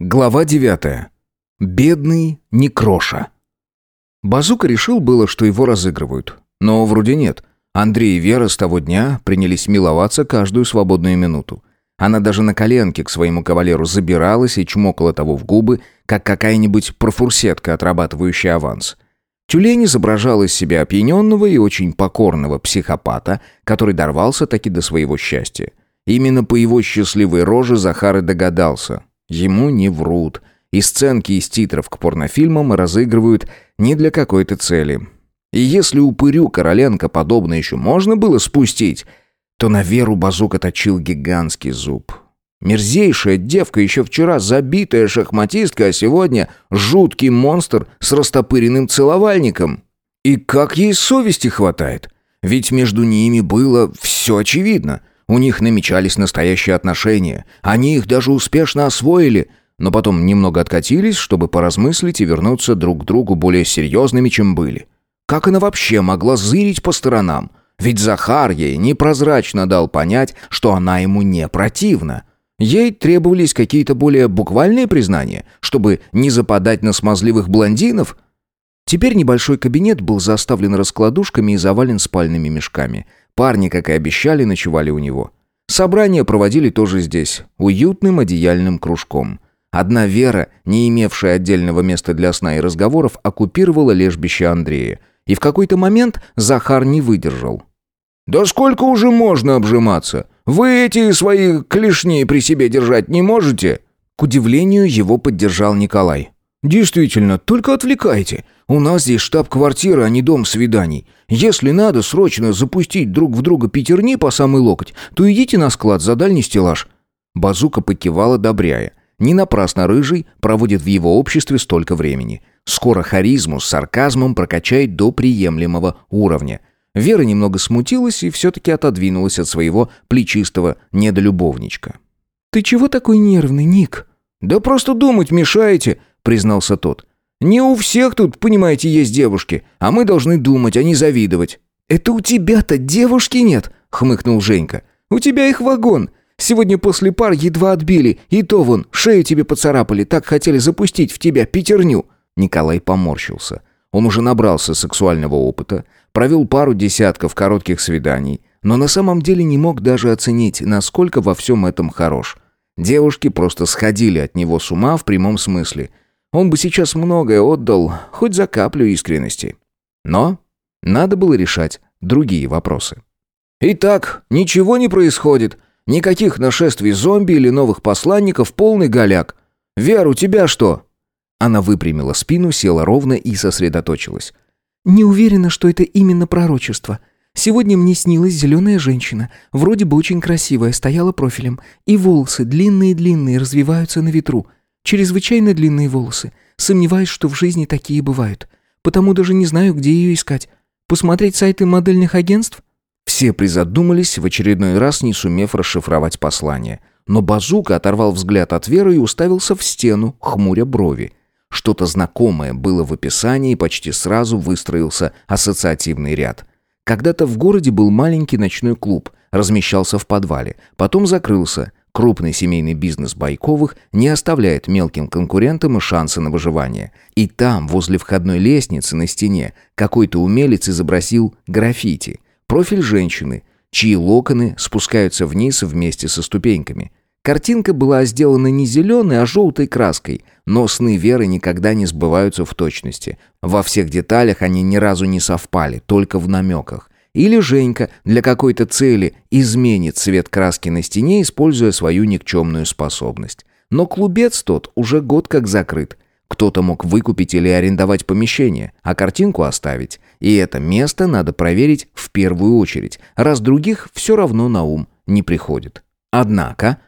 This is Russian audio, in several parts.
Глава девятая. Бедный Некроша. Базука решил было, что его разыгрывают. Но вроде нет. Андрей и Вера с того дня принялись миловаться каждую свободную минуту. Она даже на коленке к своему кавалеру забиралась и чмокала того в губы, как какая-нибудь профурсетка, отрабатывающая аванс. Тюлень изображал из себя опьяненного и очень покорного психопата, который дорвался таки до своего счастья. Именно по его счастливой роже Захар и догадался. Ему не врут. И сценки из титров к порнофильмам разыгрывают не для какой-то цели. И если упырю Короленко подобное еще можно было спустить, то на Веру Базука точил гигантский зуб. Мерзейшая девка, еще вчера забитая шахматистка, а сегодня жуткий монстр с растопыренным целовальником. И как ей совести хватает? Ведь между ними было все очевидно – у них намечались настоящие отношения. Они их даже успешно освоили, но потом немного откатились, чтобы поразмыслить и вернуться друг к другу более серьезными, чем были. Как она вообще могла зырить по сторонам? Ведь Захар ей непрозрачно дал понять, что она ему не противна. Ей требовались какие-то более буквальные признания, чтобы не западать на смазливых блондинов. Теперь небольшой кабинет был заставлен раскладушками и завален спальными мешками – Парни, как и обещали, ночевали у него. Собрание проводили тоже здесь, уютным одеяльным кружком. Одна Вера, не имевшая отдельного места для сна и разговоров, оккупировала лежбище Андрея. И в какой-то момент Захар не выдержал. «Да сколько уже можно обжиматься? Вы эти свои клешни при себе держать не можете?» К удивлению, его поддержал Николай. «Действительно, только отвлекайте. У нас здесь штаб-квартира, а не дом свиданий. Если надо срочно запустить друг в друга пятерни по самый локоть, то идите на склад за дальний стеллаж». Базука покивала, одобряя. Не напрасно Рыжий проводит в его обществе столько времени. Скоро харизму с сарказмом прокачает до приемлемого уровня. Вера немного смутилась и все-таки отодвинулась от своего плечистого недолюбовничка. «Ты чего такой нервный, Ник?» «Да просто думать мешаете», — признался тот. Не у всех тут, понимаете, есть девушки, а мы должны думать, а не завидовать». «Это у тебя-то девушки нет?» — хмыкнул Женька. «У тебя их вагон. Сегодня после пар едва отбили, и то вон, шею тебе поцарапали, так хотели запустить в тебя пятерню». Николай поморщился. Он уже набрался сексуального опыта, провел пару десятков коротких свиданий, но на самом деле не мог даже оценить, насколько во всем этом хорош. Девушки просто сходили от него с ума в прямом смысле – он бы сейчас многое отдал, хоть за каплю искренности. Но надо было решать другие вопросы. «Итак, ничего не происходит. Никаких нашествий зомби или новых посланников, полный голяк. Вер, у тебя что?» Она выпрямила спину, села ровно и сосредоточилась. «Не уверена, что это именно пророчество. Сегодня мне снилась зеленая женщина, вроде бы очень красивая, стояла профилем, и волосы длинные-длинные развиваются на ветру. Чрезвычайно длинные волосы. Сомневаюсь, что в жизни такие бывают. Потому даже не знаю, где ее искать. Посмотреть сайты модельных агентств? Все призадумались, в очередной раз не сумев расшифровать послание. Но Базука оторвал взгляд от Веры и уставился в стену, хмуря брови. Что-то знакомое было в описании, и почти сразу выстроился ассоциативный ряд. Когда-то в городе был маленький ночной клуб, размещался в подвале, потом закрылся – Крупный семейный бизнес Байковых не оставляет мелким конкурентам и шанса на выживание. И там, возле входной лестницы на стене, какой-то умелец изобразил граффити. Профиль женщины, чьи локоны спускаются вниз вместе со ступеньками. Картинка была сделана не зеленой, а желтой краской, но сны Веры никогда не сбываются в точности. Во всех деталях они ни разу не совпали, только в намеках. Или Женька для какой-то цели изменит цвет краски на стене, используя свою никчемную способность. Но клубец тот уже год как закрыт. Кто-то мог выкупить или арендовать помещение, а картинку оставить. И это место надо проверить в первую очередь, раз других все равно на ум не приходит. Однако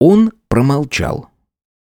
он промолчал.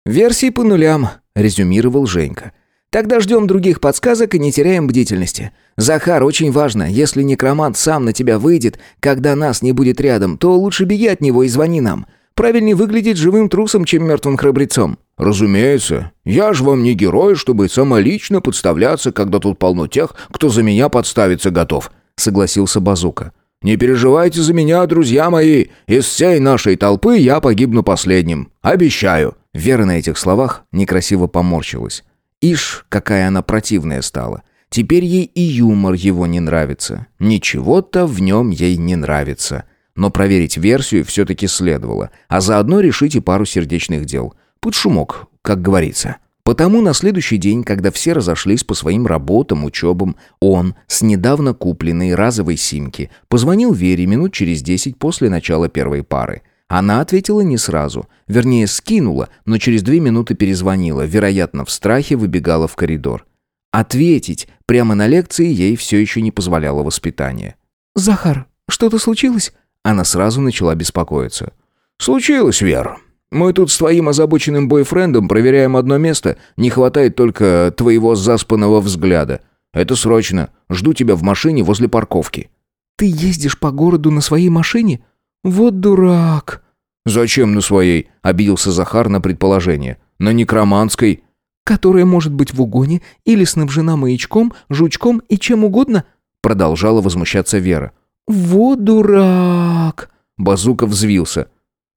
«Версии по нулям», — резюмировал Женька. Тогда ждем других подсказок и не теряем бдительности. Захар, очень важно, если некромант сам на тебя выйдет, когда нас не будет рядом, то лучше беги от него и звони нам. Правильнее выглядеть живым трусом, чем мертвым храбрецом». «Разумеется. Я же вам не герой, чтобы самолично подставляться, когда тут полно тех, кто за меня подставиться готов», — согласился Базука. «Не переживайте за меня, друзья мои. Из всей нашей толпы я погибну последним. Обещаю». Вера на этих словах некрасиво поморщилась. Ишь, какая она противная стала. Теперь ей и юмор его не нравится. Ничего-то в нем ей не нравится. Но проверить версию все-таки следовало, а заодно решить и пару сердечных дел. Под шумок, как говорится. Потому на следующий день, когда все разошлись по своим работам, учебам, он с недавно купленной разовой симки позвонил Вере минут через десять после начала первой пары. Она ответила не сразу, вернее скинула, но через две минуты перезвонила, вероятно, в страхе выбегала в коридор. Ответить прямо на лекции ей все еще не позволяло воспитание. «Захар, что-то случилось?» Она сразу начала беспокоиться. «Случилось, Вера. Мы тут с твоим озабоченным бойфрендом проверяем одно место. Не хватает только твоего заспанного взгляда. Это срочно. Жду тебя в машине возле парковки». «Ты ездишь по городу на своей машине? Вот дурак!» «Зачем на своей?» — обиделся Захар на предположение. «На некроманской». «Которая может быть в угоне или снабжена маячком, жучком и чем угодно?» Продолжала возмущаться Вера. «Вот дурак!» Базука взвился.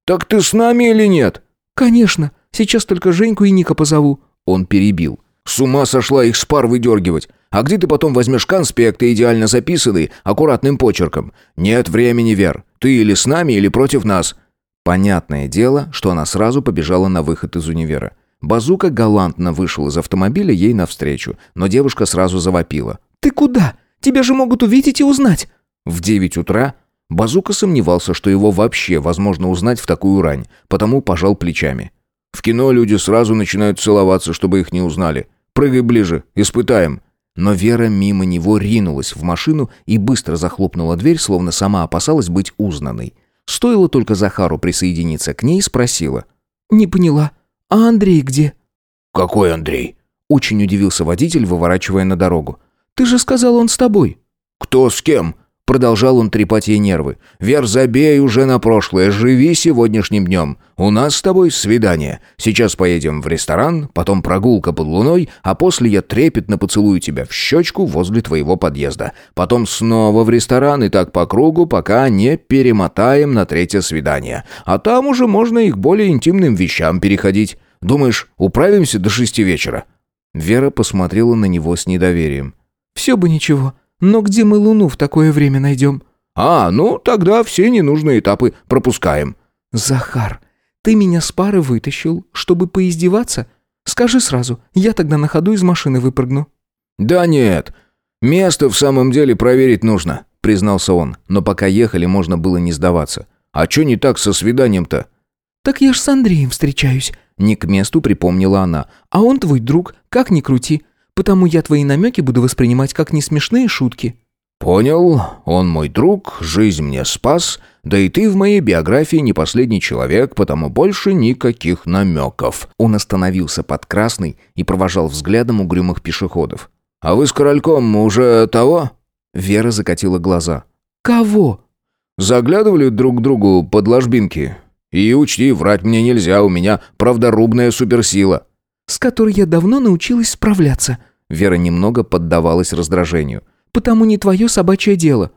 «Так ты с нами или нет?» «Конечно. Сейчас только Женьку и Ника позову». Он перебил. «С ума сошла их с пар выдергивать. А где ты потом возьмешь конспекты, идеально записанные, аккуратным почерком? Нет времени, Вер. Ты или с нами, или против нас». Понятное дело, что она сразу побежала на выход из универа. Базука галантно вышел из автомобиля ей навстречу, но девушка сразу завопила. «Ты куда? Тебя же могут увидеть и узнать!» В девять утра Базука сомневался, что его вообще возможно узнать в такую рань, потому пожал плечами. «В кино люди сразу начинают целоваться, чтобы их не узнали. Прыгай ближе, испытаем». Но Вера мимо него ринулась в машину и быстро захлопнула дверь, словно сама опасалась быть узнанной. Стоило только Захару присоединиться к ней, спросила. «Не поняла. А Андрей где?» «Какой Андрей?» Очень удивился водитель, выворачивая на дорогу. «Ты же сказал, он с тобой». «Кто с кем?» Продолжал он трепать ей нервы. «Вер, забей уже на прошлое, живи сегодняшним днем. У нас с тобой свидание. Сейчас поедем в ресторан, потом прогулка под луной, а после я трепетно поцелую тебя в щечку возле твоего подъезда. Потом снова в ресторан и так по кругу, пока не перемотаем на третье свидание. А там уже можно и к более интимным вещам переходить. Думаешь, управимся до шести вечера?» Вера посмотрела на него с недоверием. «Все бы ничего». Но где мы Луну в такое время найдем?» «А, ну тогда все ненужные этапы пропускаем». «Захар, ты меня с пары вытащил, чтобы поиздеваться? Скажи сразу, я тогда на ходу из машины выпрыгну». «Да нет, место в самом деле проверить нужно», признался он, но пока ехали, можно было не сдаваться. «А что не так со свиданием-то?» «Так я ж с Андреем встречаюсь», не к месту припомнила она. «А он твой друг, как ни крути. Потому я твои намеки буду воспринимать как несмешные шутки». «Понял. Он мой друг, жизнь мне спас, да и ты в моей биографии не последний человек, потому больше никаких намеков». Он остановился под красный и провожал взглядом угрюмых пешеходов. «А вы с корольком уже того?» Вера закатила глаза. «Кого?» «Заглядывали друг к другу под ложбинки. И учти, врать мне нельзя, у меня правдорубная суперсила» с которой я давно научилась справляться». Вера немного поддавалась раздражению. «Потому не твое собачье дело».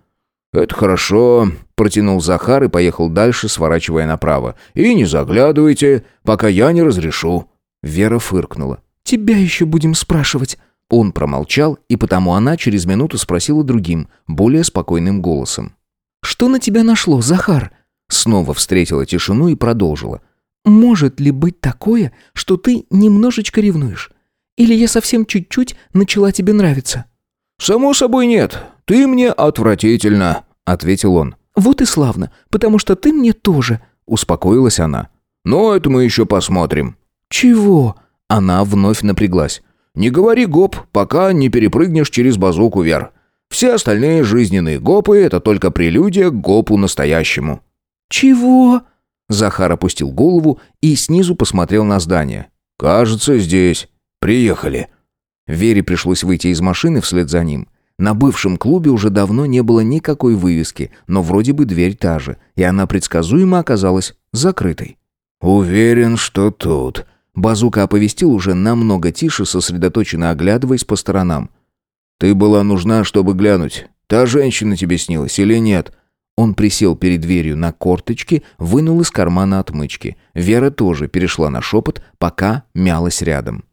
«Это хорошо», — протянул Захар и поехал дальше, сворачивая направо. «И не заглядывайте, пока я не разрешу». Вера фыркнула. «Тебя еще будем спрашивать». Он промолчал, и потому она через минуту спросила другим, более спокойным голосом. «Что на тебя нашло, Захар?» Снова встретила тишину и продолжила. Может ли быть такое, что ты немножечко ревнуешь? Или я совсем чуть-чуть начала тебе нравиться?» «Само собой нет. Ты мне отвратительно», — ответил он. «Вот и славно, потому что ты мне тоже», — успокоилась она. «Но это мы еще посмотрим». «Чего?» Она вновь напряглась. «Не говори гоп, пока не перепрыгнешь через базуку, Вер. Все остальные жизненные гопы — это только прелюдия к гопу настоящему». «Чего?» Захар опустил голову и снизу посмотрел на здание. «Кажется, здесь. Приехали». Вере пришлось выйти из машины вслед за ним. На бывшем клубе уже давно не было никакой вывески, но вроде бы дверь та же, и она предсказуемо оказалась закрытой. «Уверен, что тут». Базука оповестил уже намного тише, сосредоточенно оглядываясь по сторонам. «Ты была нужна, чтобы глянуть. Та женщина тебе снилась или нет?» Он присел перед дверью на корточки, вынул из кармана отмычки. Вера тоже перешла на шепот, пока мялась рядом.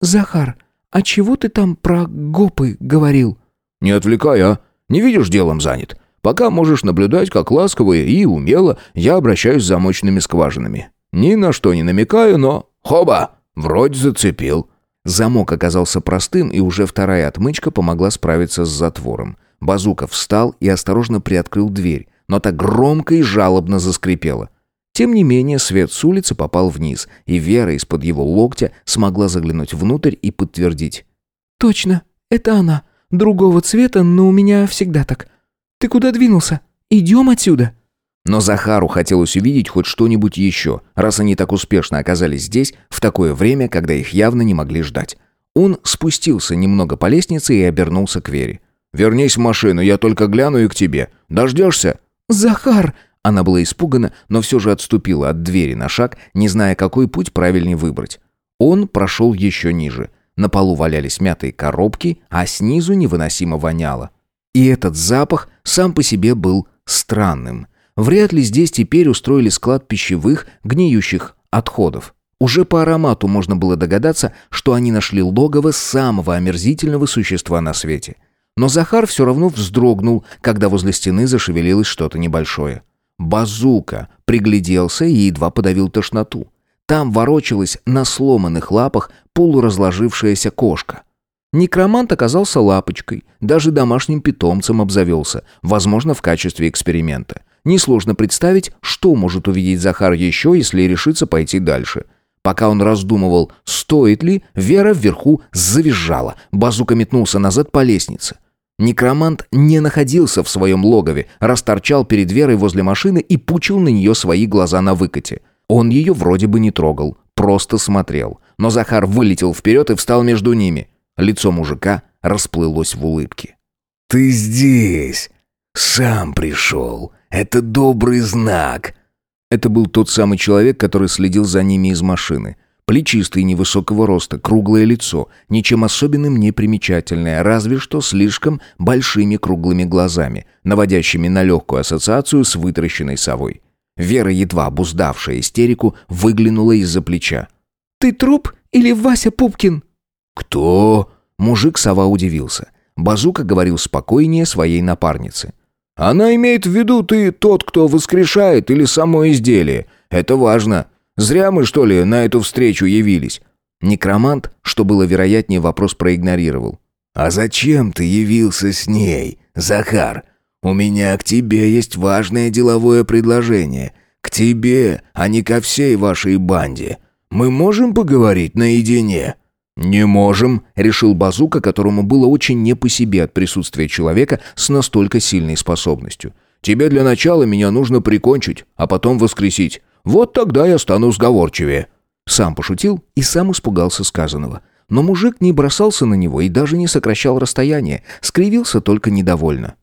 «Захар, а чего ты там про гопы говорил?» «Не отвлекай, а? Не видишь, делом занят. Пока можешь наблюдать, как ласково и умело я обращаюсь с замочными скважинами. Ни на что не намекаю, но... Хоба! Вроде зацепил». Замок оказался простым, и уже вторая отмычка помогла справиться с затвором. Базука встал и осторожно приоткрыл дверь, но так громко и жалобно заскрипела. Тем не менее, свет с улицы попал вниз, и Вера из-под его локтя смогла заглянуть внутрь и подтвердить. «Точно, это она. Другого цвета, но у меня всегда так. Ты куда двинулся? Идем отсюда!» Но Захару хотелось увидеть хоть что-нибудь еще, раз они так успешно оказались здесь в такое время, когда их явно не могли ждать. Он спустился немного по лестнице и обернулся к Вере. «Вернись в машину, я только гляну и к тебе. Дождешься?» «Захар!» Она была испугана, но все же отступила от двери на шаг, не зная, какой путь правильнее выбрать. Он прошел еще ниже. На полу валялись мятые коробки, а снизу невыносимо воняло. И этот запах сам по себе был странным. Вряд ли здесь теперь устроили склад пищевых, гниющих отходов. Уже по аромату можно было догадаться, что они нашли логово самого омерзительного существа на свете. Но Захар все равно вздрогнул, когда возле стены зашевелилось что-то небольшое. Базука пригляделся и едва подавил тошноту. Там ворочалась на сломанных лапах полуразложившаяся кошка. Некромант оказался лапочкой, даже домашним питомцем обзавелся, возможно, в качестве эксперимента. Несложно представить, что может увидеть Захар еще, если решится пойти дальше. Пока он раздумывал, стоит ли, Вера вверху завизжала. Базука метнулся назад по лестнице. Некромант не находился в своем логове, расторчал перед Верой возле машины и пучил на нее свои глаза на выкате. Он ее вроде бы не трогал, просто смотрел. Но Захар вылетел вперед и встал между ними. Лицо мужика расплылось в улыбке. «Ты здесь! Сам пришел! Это добрый знак!» Это был тот самый человек, который следил за ними из машины. Плечистый, невысокого роста, круглое лицо, ничем особенным не примечательное, разве что слишком большими круглыми глазами, наводящими на легкую ассоциацию с вытаращенной совой. Вера, едва обуздавшая истерику, выглянула из-за плеча. «Ты труп или Вася Пупкин?» «Кто?» Мужик-сова удивился. Базука говорил спокойнее своей напарницы. «Она имеет в виду, ты тот, кто воскрешает, или само изделие. Это важно. Зря мы, что ли, на эту встречу явились». Некромант, что было вероятнее, вопрос проигнорировал. «А зачем ты явился с ней, Захар? У меня к тебе есть важное деловое предложение. К тебе, а не ко всей вашей банде. Мы можем поговорить наедине?» «Не можем», — решил Базука, которому было очень не по себе от присутствия человека с настолько сильной способностью. «Тебе для начала меня нужно прикончить, а потом воскресить. Вот тогда я стану сговорчивее». Сам пошутил и сам испугался сказанного. Но мужик не бросался на него и даже не сокращал расстояние, скривился только недовольно.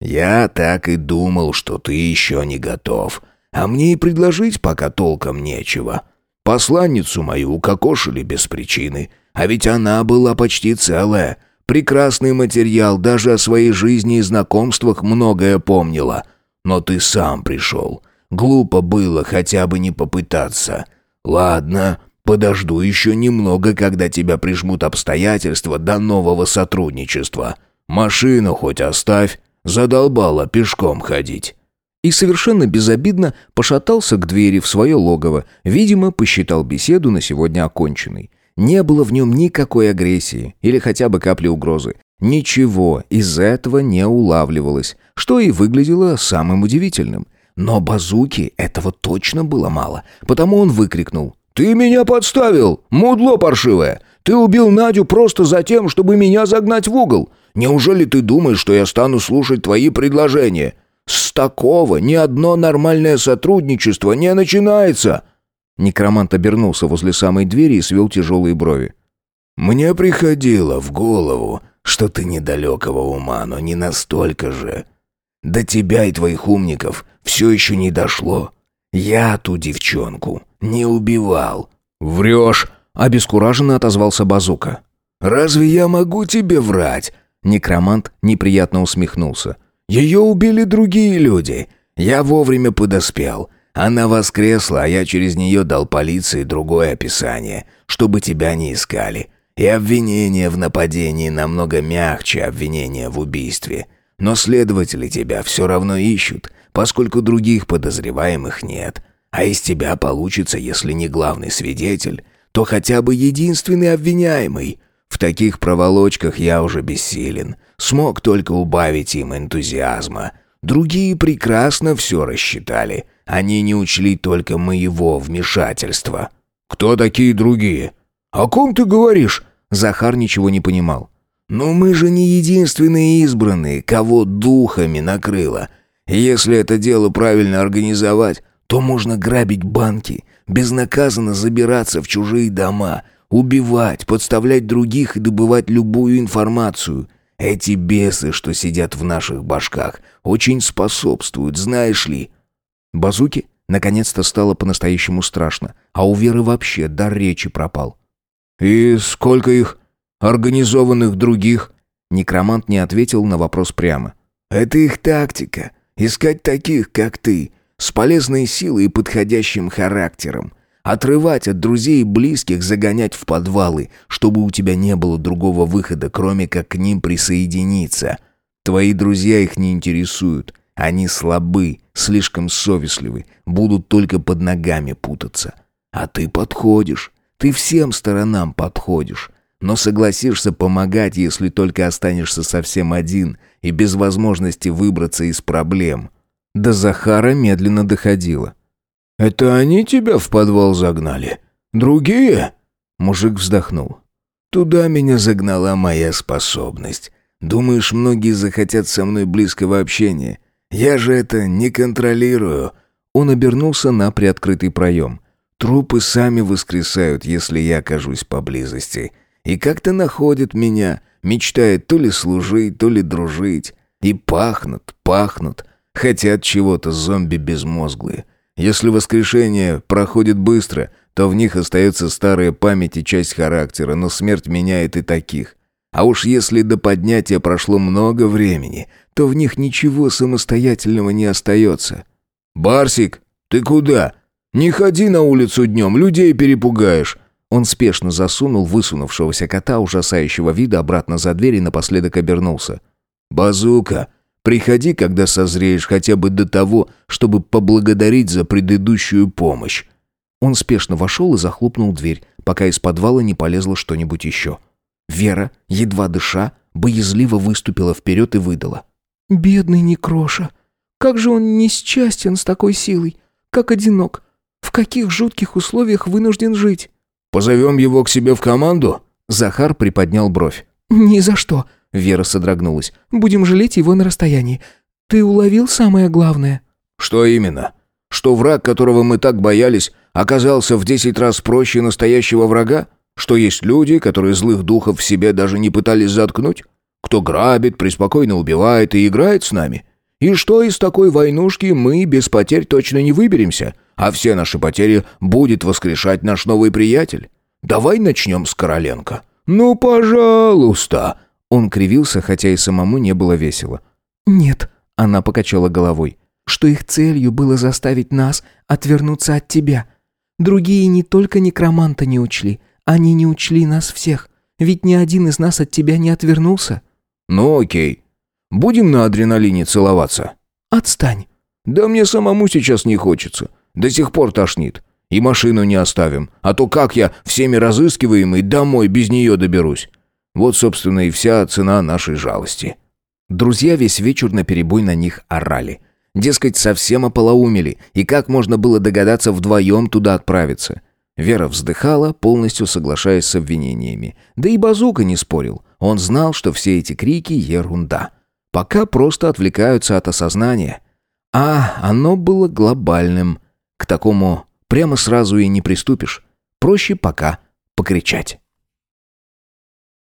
«Я так и думал, что ты еще не готов. А мне и предложить пока толком нечего. Посланницу мою укокошили без причины». А ведь она была почти целая. Прекрасный материал, даже о своей жизни и знакомствах многое помнила. Но ты сам пришел. Глупо было хотя бы не попытаться. Ладно, подожду еще немного, когда тебя прижмут обстоятельства до нового сотрудничества. Машину хоть оставь, задолбала пешком ходить». И совершенно безобидно пошатался к двери в свое логово, видимо, посчитал беседу на сегодня оконченной. Не было в нем никакой агрессии или хотя бы капли угрозы. Ничего из этого не улавливалось, что и выглядело самым удивительным. Но базуки этого точно было мало, потому он выкрикнул. «Ты меня подставил, мудло паршивое! Ты убил Надю просто за тем, чтобы меня загнать в угол! Неужели ты думаешь, что я стану слушать твои предложения? С такого ни одно нормальное сотрудничество не начинается!» Некромант обернулся возле самой двери и свел тяжелые брови. «Мне приходило в голову, что ты недалекого ума, но не настолько же. До тебя и твоих умников все еще не дошло. Я ту девчонку не убивал». «Врешь!» — обескураженно отозвался Базука. «Разве я могу тебе врать?» Некромант неприятно усмехнулся. «Ее убили другие люди. Я вовремя подоспел. Она воскресла, а я через нее дал полиции другое описание, чтобы тебя не искали. И обвинение в нападении намного мягче обвинения в убийстве. Но следователи тебя все равно ищут, поскольку других подозреваемых нет. А из тебя получится, если не главный свидетель, то хотя бы единственный обвиняемый. В таких проволочках я уже бессилен. Смог только убавить им энтузиазма. Другие прекрасно все рассчитали. Они не учли только моего вмешательства. «Кто такие другие?» «О ком ты говоришь?» Захар ничего не понимал. «Ну мы же не единственные избранные, кого духами накрыло. Если это дело правильно организовать, то можно грабить банки, безнаказанно забираться в чужие дома, убивать, подставлять других и добывать любую информацию. Эти бесы, что сидят в наших башках, очень способствуют, знаешь ли. Базуки наконец-то стало по-настоящему страшно, а у Веры вообще дар речи пропал. «И сколько их организованных других?» Некромант не ответил на вопрос прямо. «Это их тактика. Искать таких, как ты, с полезной силой и подходящим характером. Отрывать от друзей и близких, загонять в подвалы, чтобы у тебя не было другого выхода, кроме как к ним присоединиться. Твои друзья их не интересуют. Они слабы, слишком совестливы, будут только под ногами путаться. А ты подходишь. Ты всем сторонам подходишь. Но согласишься помогать, если только останешься совсем один и без возможности выбраться из проблем. До Захара медленно доходило. «Это они тебя в подвал загнали? Другие?» Мужик вздохнул. «Туда меня загнала моя способность. Думаешь, многие захотят со мной близкого общения? Я же это не контролирую». Он обернулся на приоткрытый проем. «Трупы сами воскресают, если я окажусь поблизости. И как-то находят меня, мечтают то ли служить, то ли дружить. И пахнут, пахнут. Хотят чего-то зомби безмозглые. Если воскрешение проходит быстро, то в них остается старая память и часть характера, но смерть меняет и таких. А уж если до поднятия прошло много времени, то в них ничего самостоятельного не остается. «Барсик, ты куда? Не ходи на улицу днем, людей перепугаешь!» Он спешно засунул высунувшегося кота ужасающего вида обратно за дверь и напоследок обернулся. «Базука, Приходи, когда созреешь, хотя бы до того, чтобы поблагодарить за предыдущую помощь». Он спешно вошел и захлопнул дверь, пока из подвала не полезло что-нибудь еще. Вера, едва дыша, боязливо выступила вперед и выдала. «Бедный Некроша! Как же он несчастен с такой силой! Как одинок! В каких жутких условиях вынужден жить!» «Позовем его к себе в команду?» Захар приподнял бровь. «Ни за что!» Вера содрогнулась. «Будем жалеть его на расстоянии. Ты уловил самое главное?» «Что именно? Что враг, которого мы так боялись, оказался в десять раз проще настоящего врага? Что есть люди, которые злых духов в себе даже не пытались заткнуть? Кто грабит, преспокойно убивает и играет с нами? И что из такой войнушки мы без потерь точно не выберемся, а все наши потери будет воскрешать наш новый приятель? Давай начнем с Короленко». «Ну, пожалуйста!» Он кривился, хотя и самому не было весело. «Нет», — она покачала головой, «что их целью было заставить нас отвернуться от тебя. Другие не только некроманта не учли, они не учли нас всех. Ведь ни один из нас от тебя не отвернулся». «Ну окей. Будем на адреналине целоваться?» «Отстань». «Да мне самому сейчас не хочется. До сих пор тошнит. И машину не оставим. А то как я всеми разыскиваемый домой без нее доберусь? Вот, собственно, и вся цена нашей жалости. Друзья весь вечер наперебой на них орали. Дескать, совсем ополоумели, и как можно было догадаться вдвоем туда отправиться? Вера вздыхала, полностью соглашаясь с обвинениями. Да и Базука не спорил. Он знал, что все эти крики — ерунда. Пока просто отвлекаются от осознания. А оно было глобальным. К такому прямо сразу и не приступишь. Проще пока покричать.